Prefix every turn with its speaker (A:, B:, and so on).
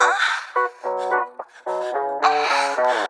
A: Uh.